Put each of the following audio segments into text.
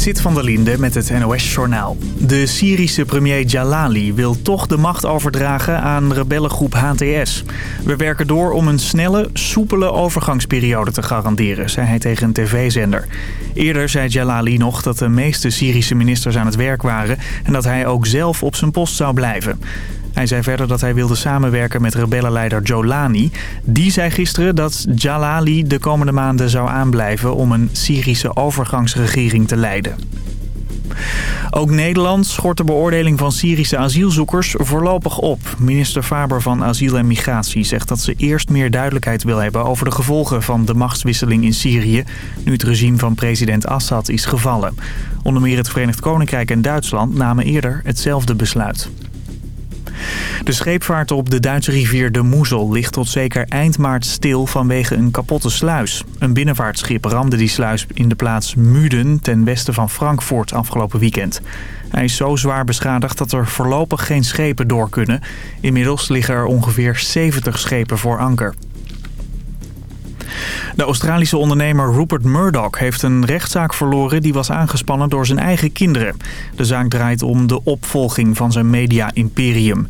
Zit van der Linde met het NOS-journaal. De Syrische premier Jalali wil toch de macht overdragen aan rebellengroep HTS. We werken door om een snelle, soepele overgangsperiode te garanderen, zei hij tegen een tv-zender. Eerder zei Jalali nog dat de meeste Syrische ministers aan het werk waren... en dat hij ook zelf op zijn post zou blijven. Hij zei verder dat hij wilde samenwerken met rebellenleider Jolani. Die zei gisteren dat Jalali de komende maanden zou aanblijven om een Syrische overgangsregering te leiden. Ook Nederland schort de beoordeling van Syrische asielzoekers voorlopig op. Minister Faber van Asiel en Migratie zegt dat ze eerst meer duidelijkheid wil hebben over de gevolgen van de machtswisseling in Syrië, nu het regime van president Assad is gevallen. Onder meer het Verenigd Koninkrijk en Duitsland namen eerder hetzelfde besluit. De scheepvaart op de Duitse rivier de Moezel ligt tot zeker eind maart stil vanwege een kapotte sluis. Een binnenvaartschip ramde die sluis in de plaats Muden ten westen van Frankfurt afgelopen weekend. Hij is zo zwaar beschadigd dat er voorlopig geen schepen door kunnen. Inmiddels liggen er ongeveer 70 schepen voor anker. De Australische ondernemer Rupert Murdoch heeft een rechtszaak verloren... die was aangespannen door zijn eigen kinderen. De zaak draait om de opvolging van zijn media-imperium.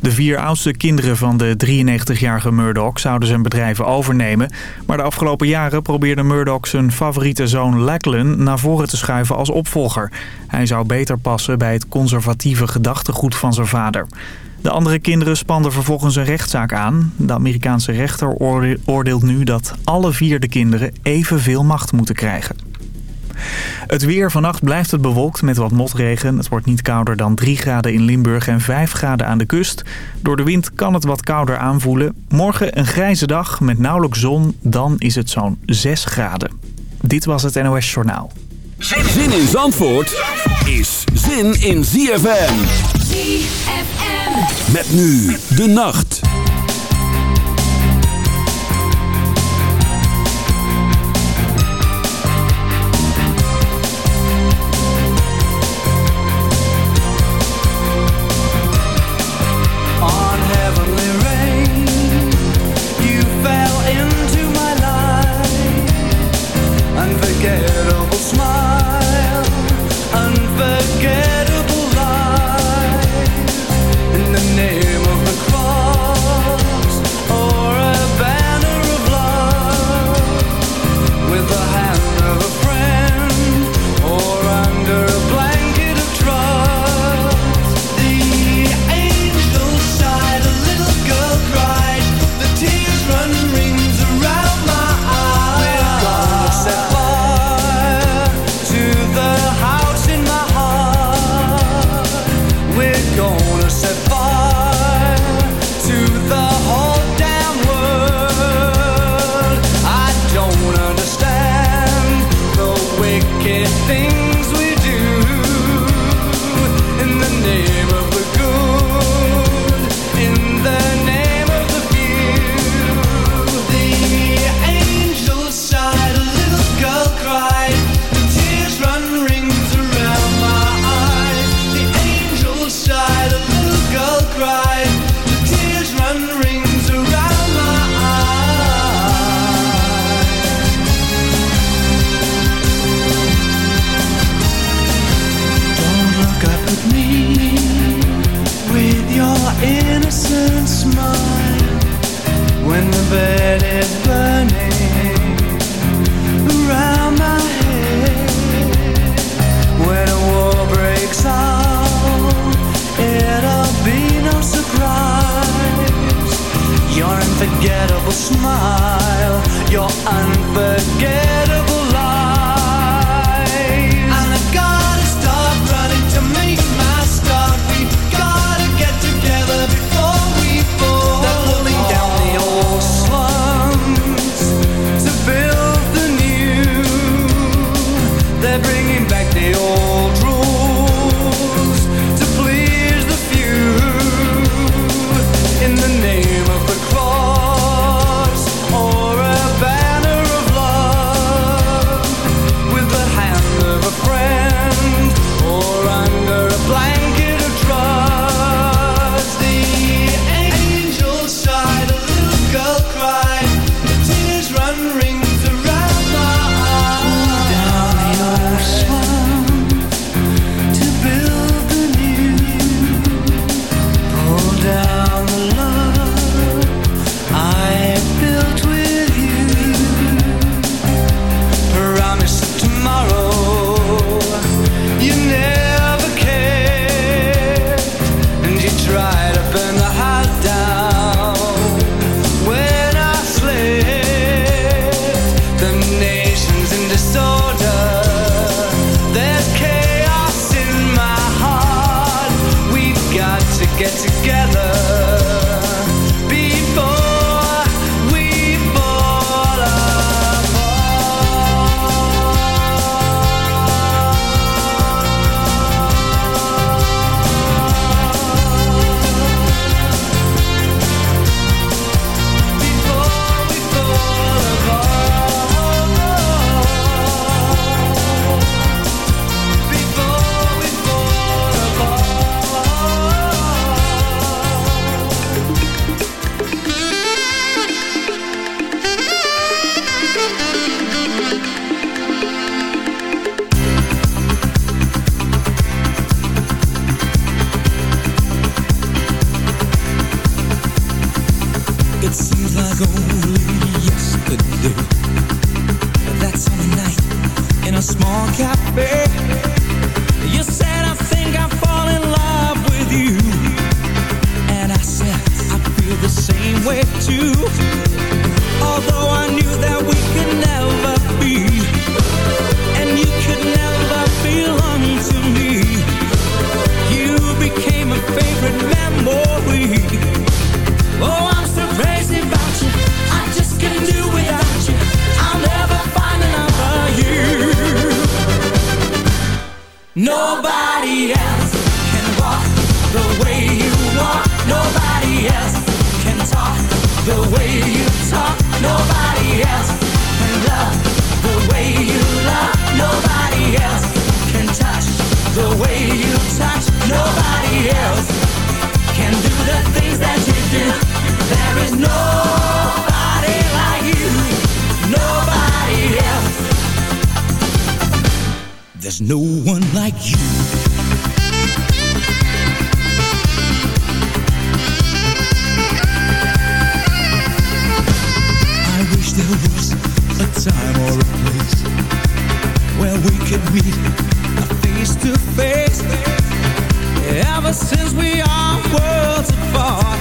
De vier oudste kinderen van de 93-jarige Murdoch zouden zijn bedrijven overnemen. Maar de afgelopen jaren probeerde Murdoch zijn favoriete zoon Lachlan naar voren te schuiven als opvolger. Hij zou beter passen bij het conservatieve gedachtegoed van zijn vader. De andere kinderen spanden vervolgens een rechtszaak aan. De Amerikaanse rechter oordeelt nu dat alle vier de kinderen evenveel macht moeten krijgen. Het weer. Vannacht blijft het bewolkt met wat motregen. Het wordt niet kouder dan 3 graden in Limburg en 5 graden aan de kust. Door de wind kan het wat kouder aanvoelen. Morgen een grijze dag met nauwelijks zon. Dan is het zo'n 6 graden. Dit was het NOS Journaal. Zin in Zandvoort is zin in ZFM. Met nu de nacht. There's no one like you. I wish there was a time or a place where we could meet face to face. Ever since we are worlds apart,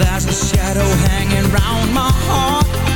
there's a shadow hanging round my heart.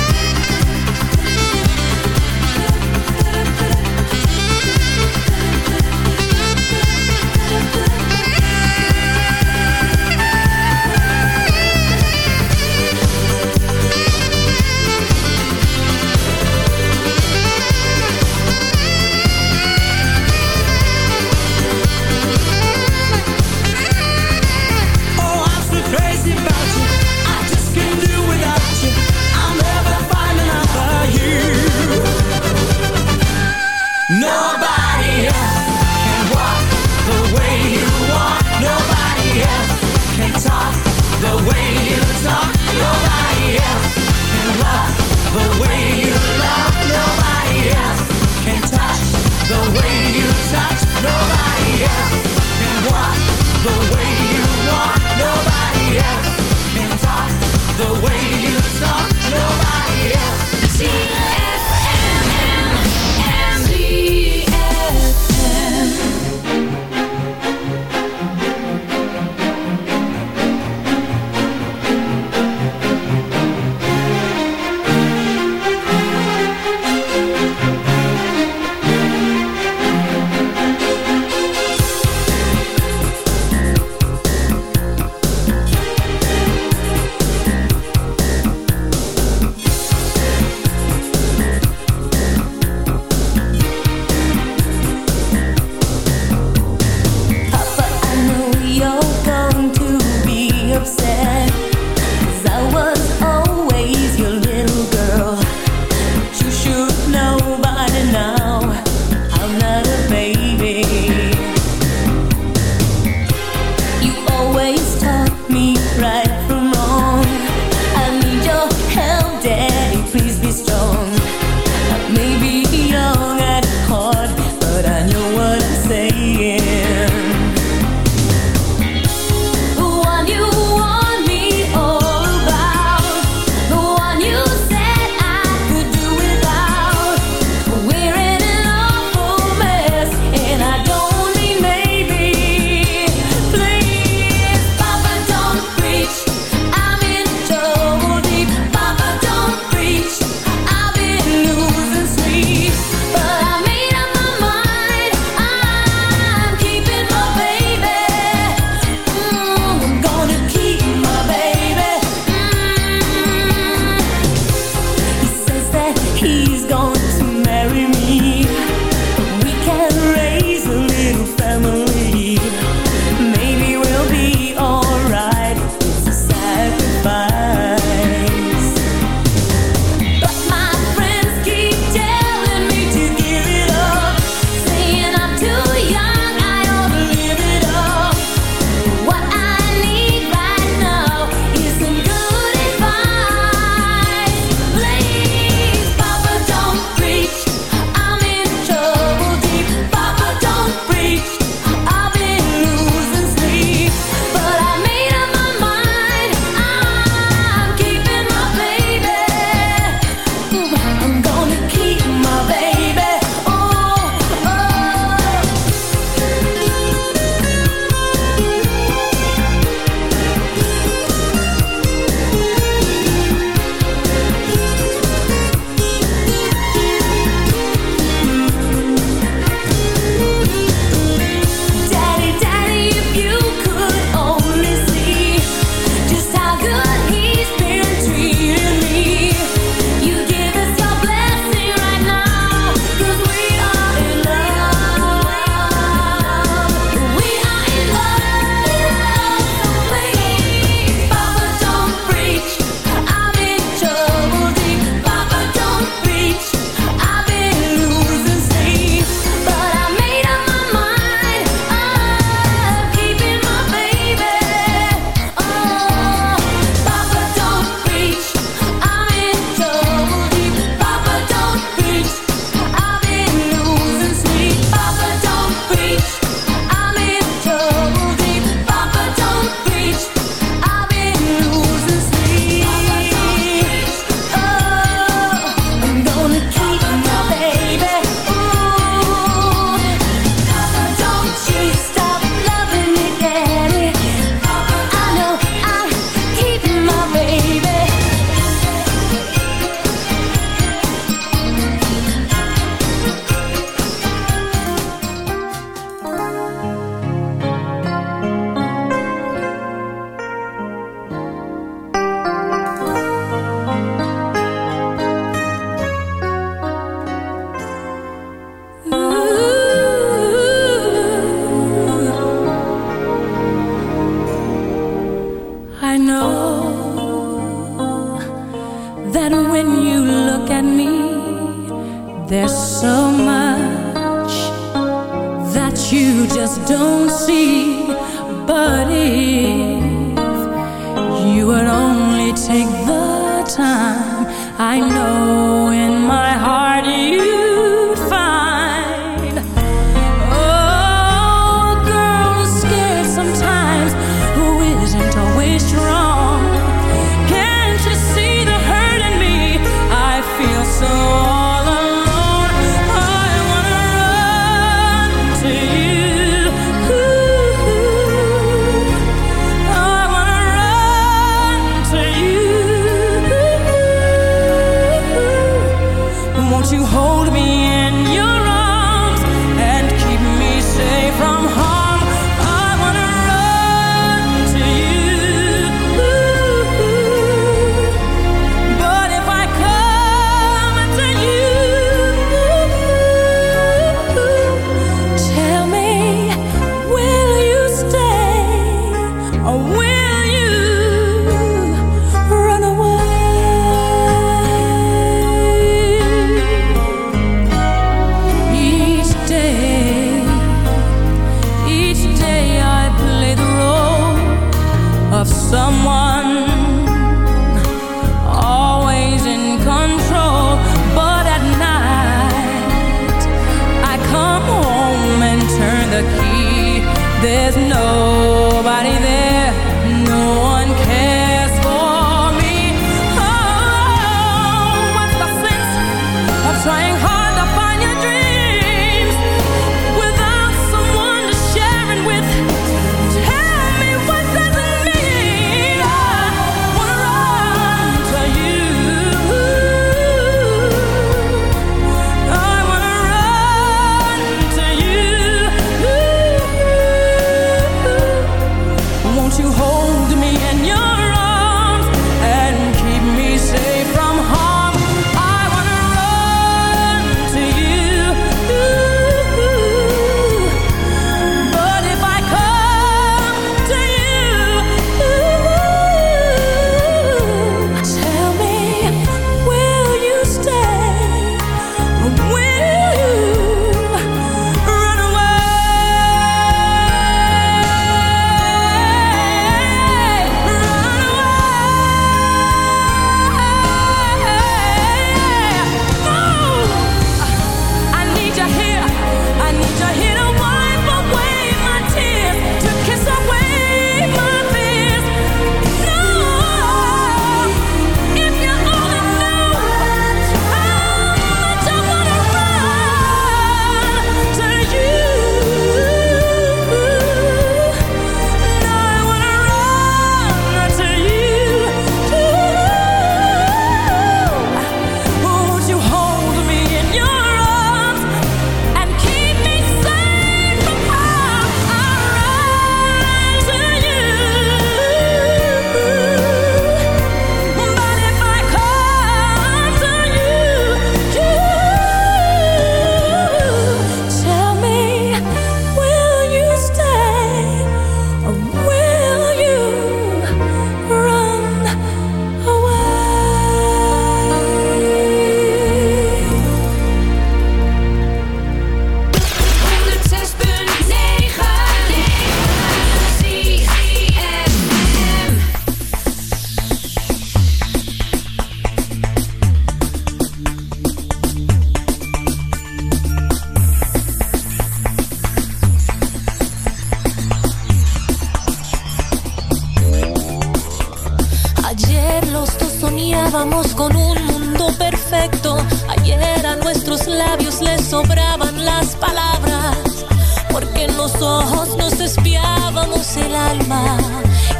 el alma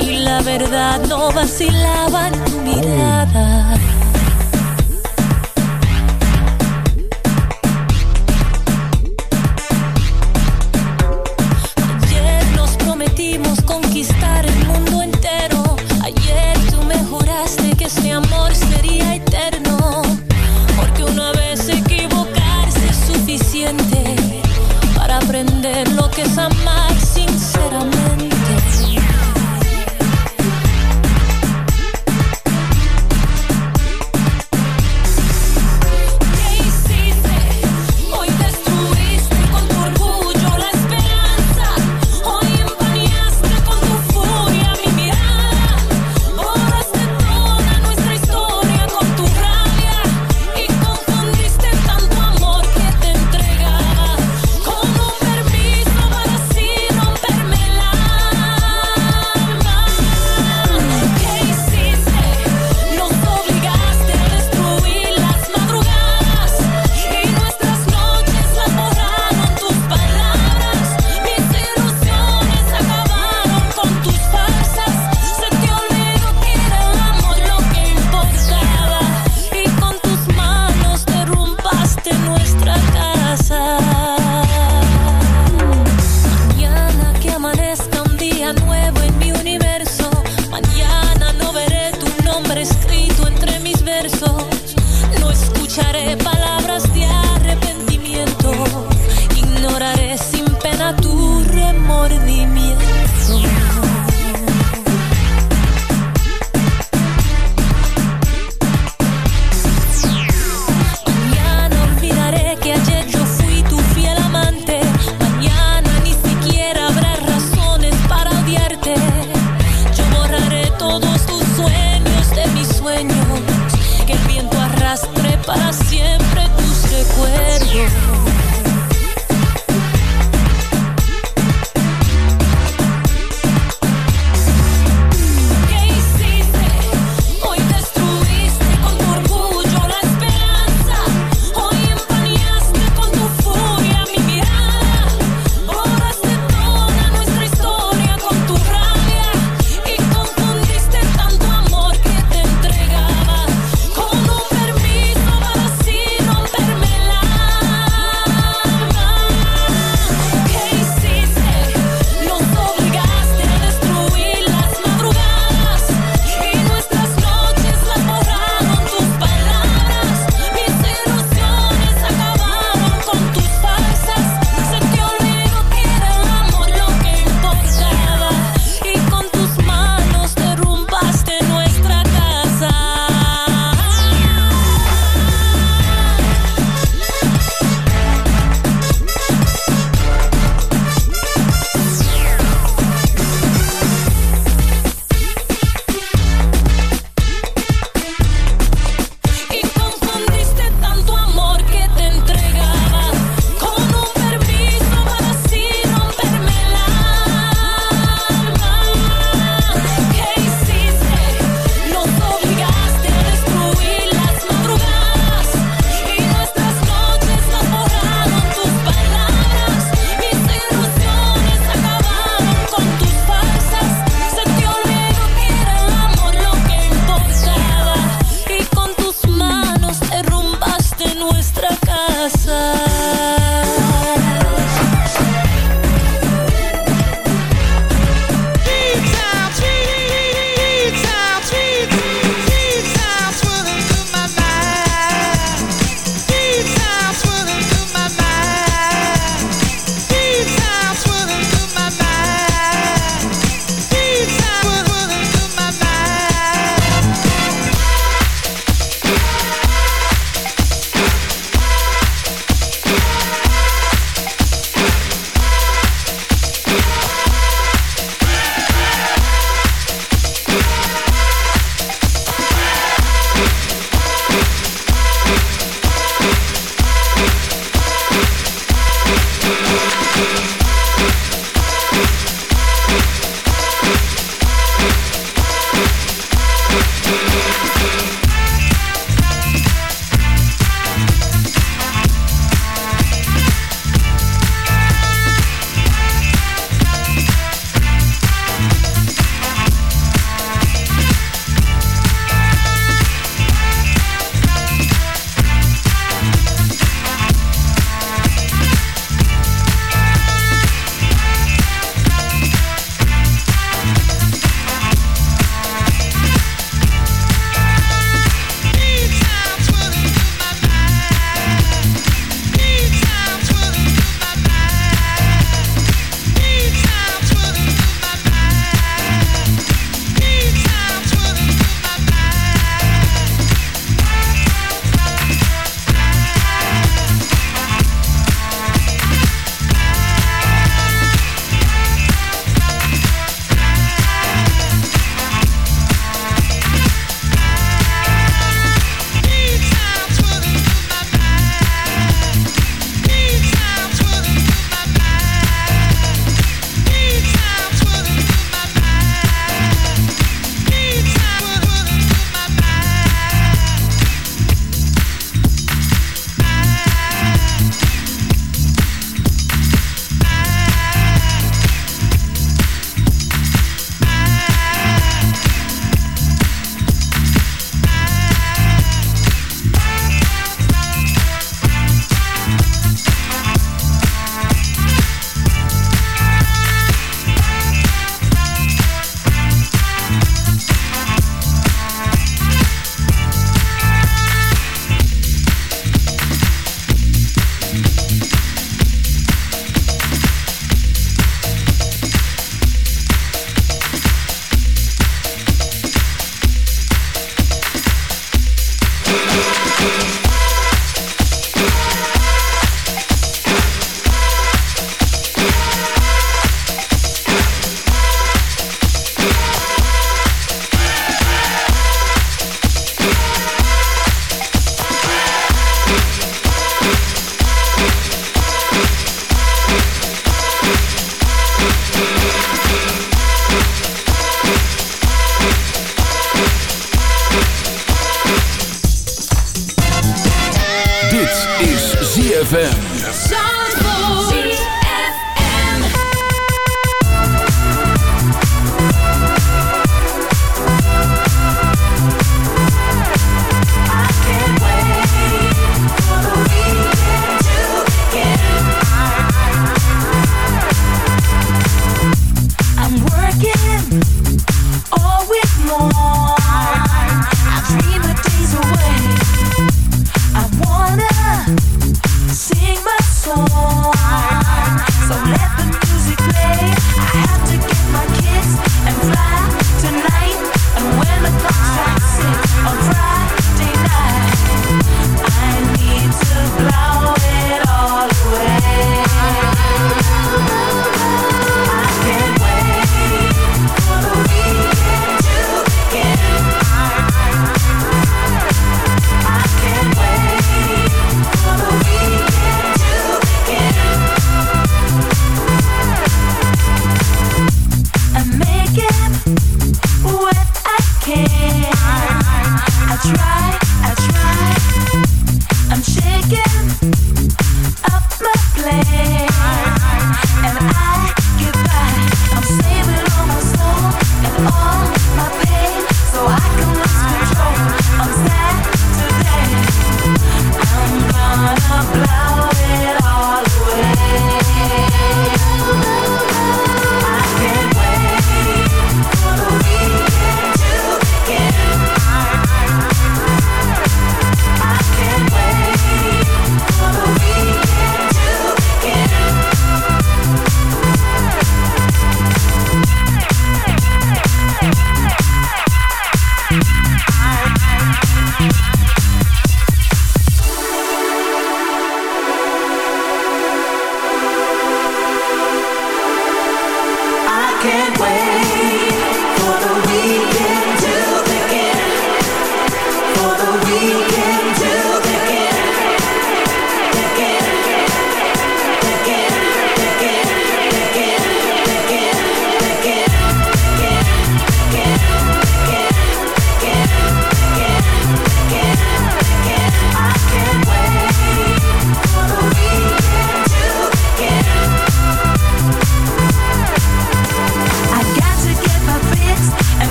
y la verdad no vacilaba en tu mirada.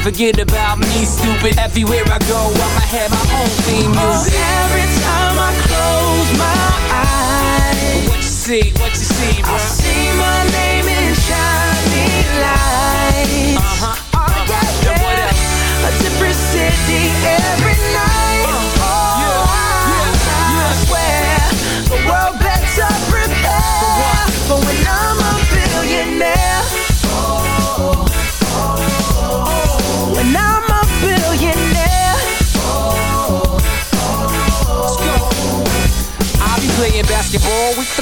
forget about me, stupid. Everywhere I go, I'ma have my own theme music. Oh, every time I close my eyes, what you see, what you see, bro? I see my name in shining lights. Uh huh. Oh, yeah, yeah. What else? A different city every with the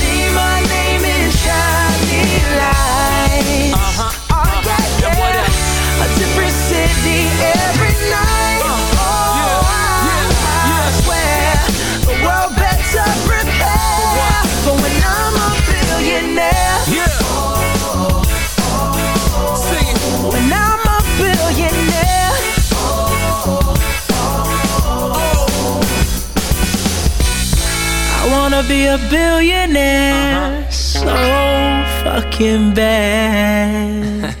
Wanna be a billionaire uh-huh. so fucking bad.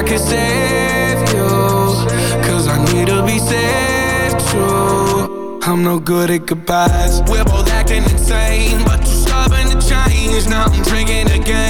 I could save you Cause I need to be saved true I'm no good at goodbyes. We're both acting insane But you're stubborn to change. Now I'm drinking again.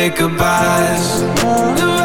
automatic goodbyes.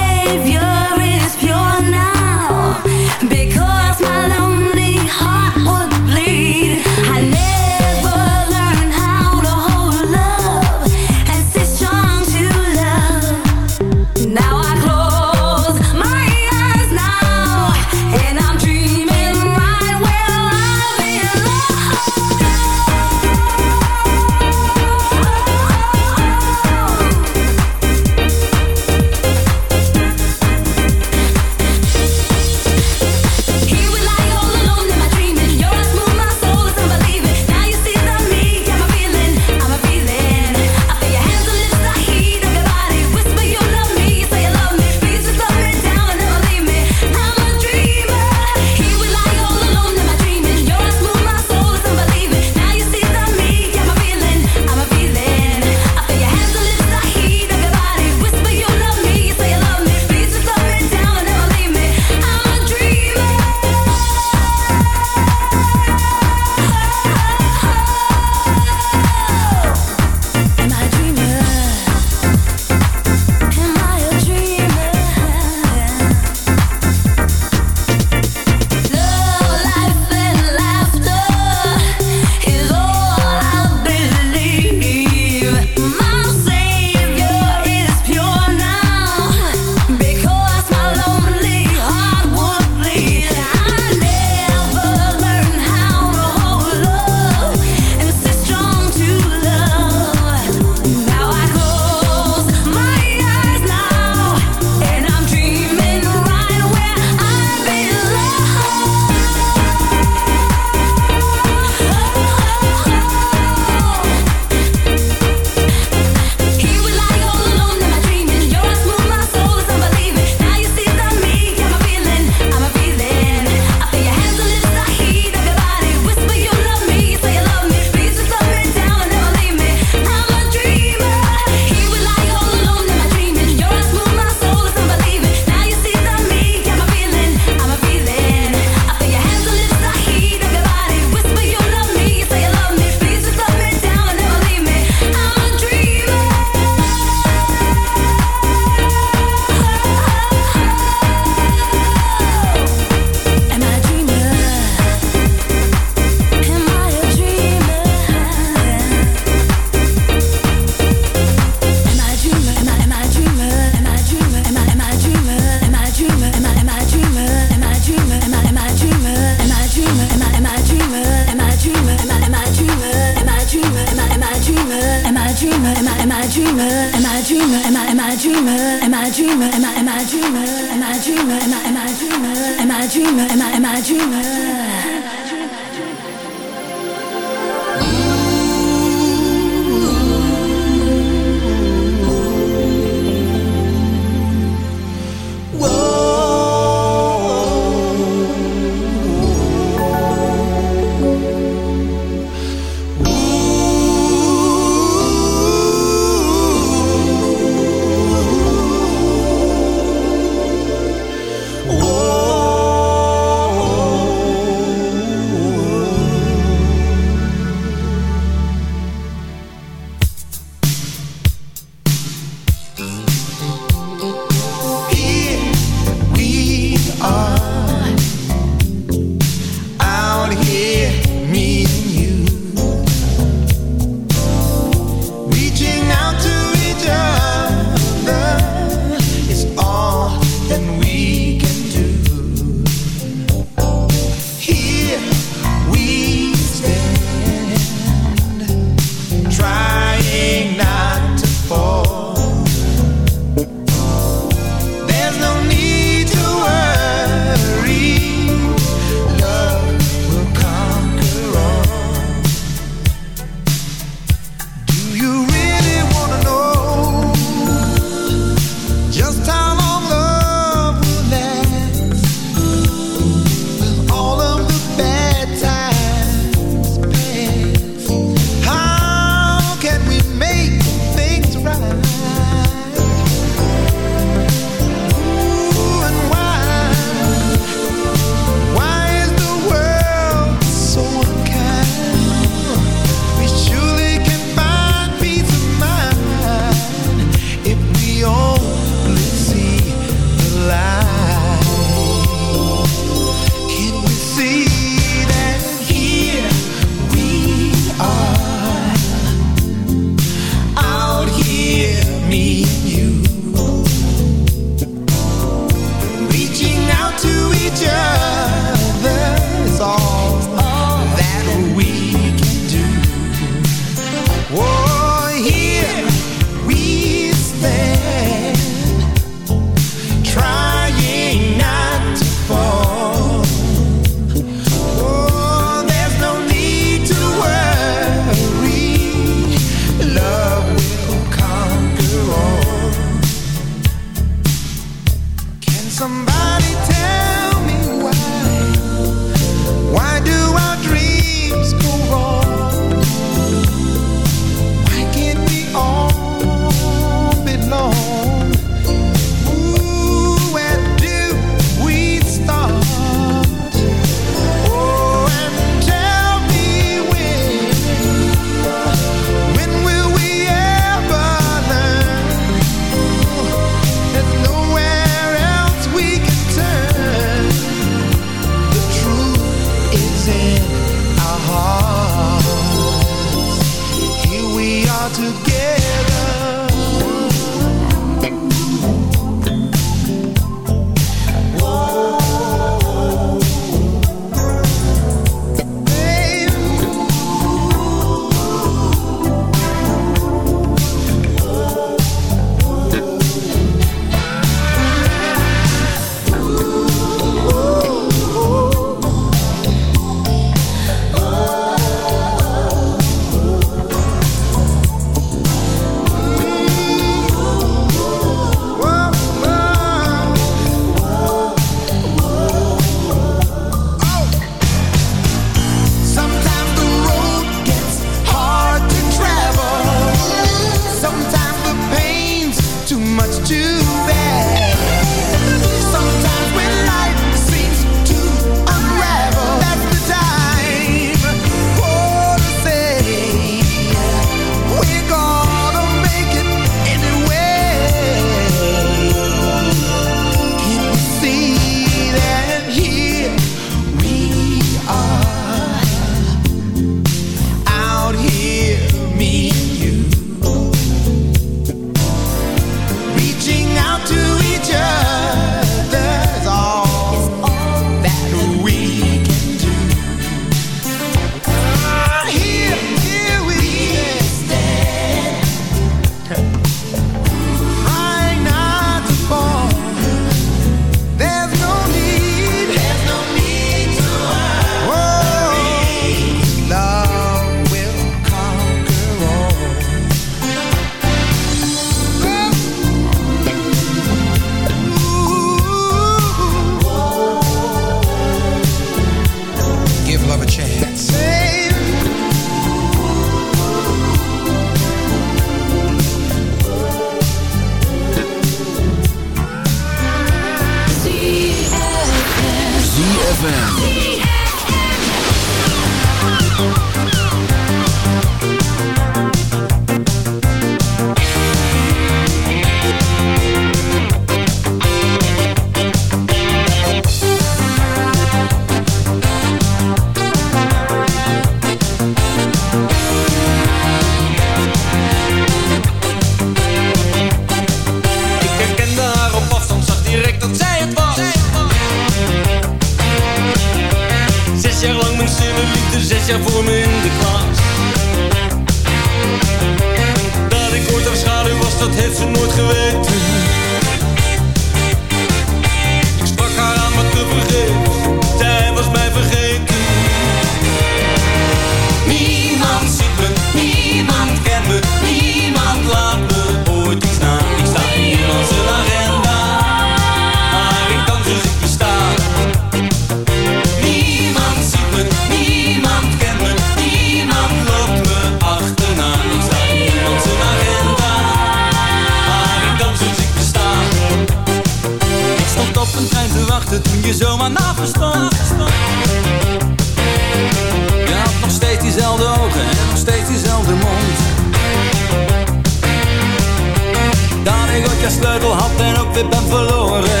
sleutel had en ook weer ben verloren.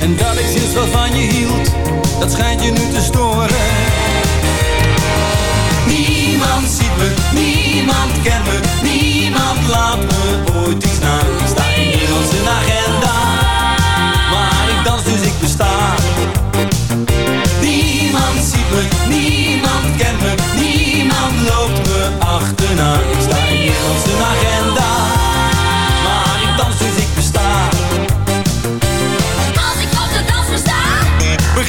En dat ik sinds wat van je hield, dat schijnt je nu te storen. Niemand ziet me, niemand kent me, niemand laat me ooit iets na. Ik sta in de agenda, maar ik dans dus ik besta. Niemand ziet me,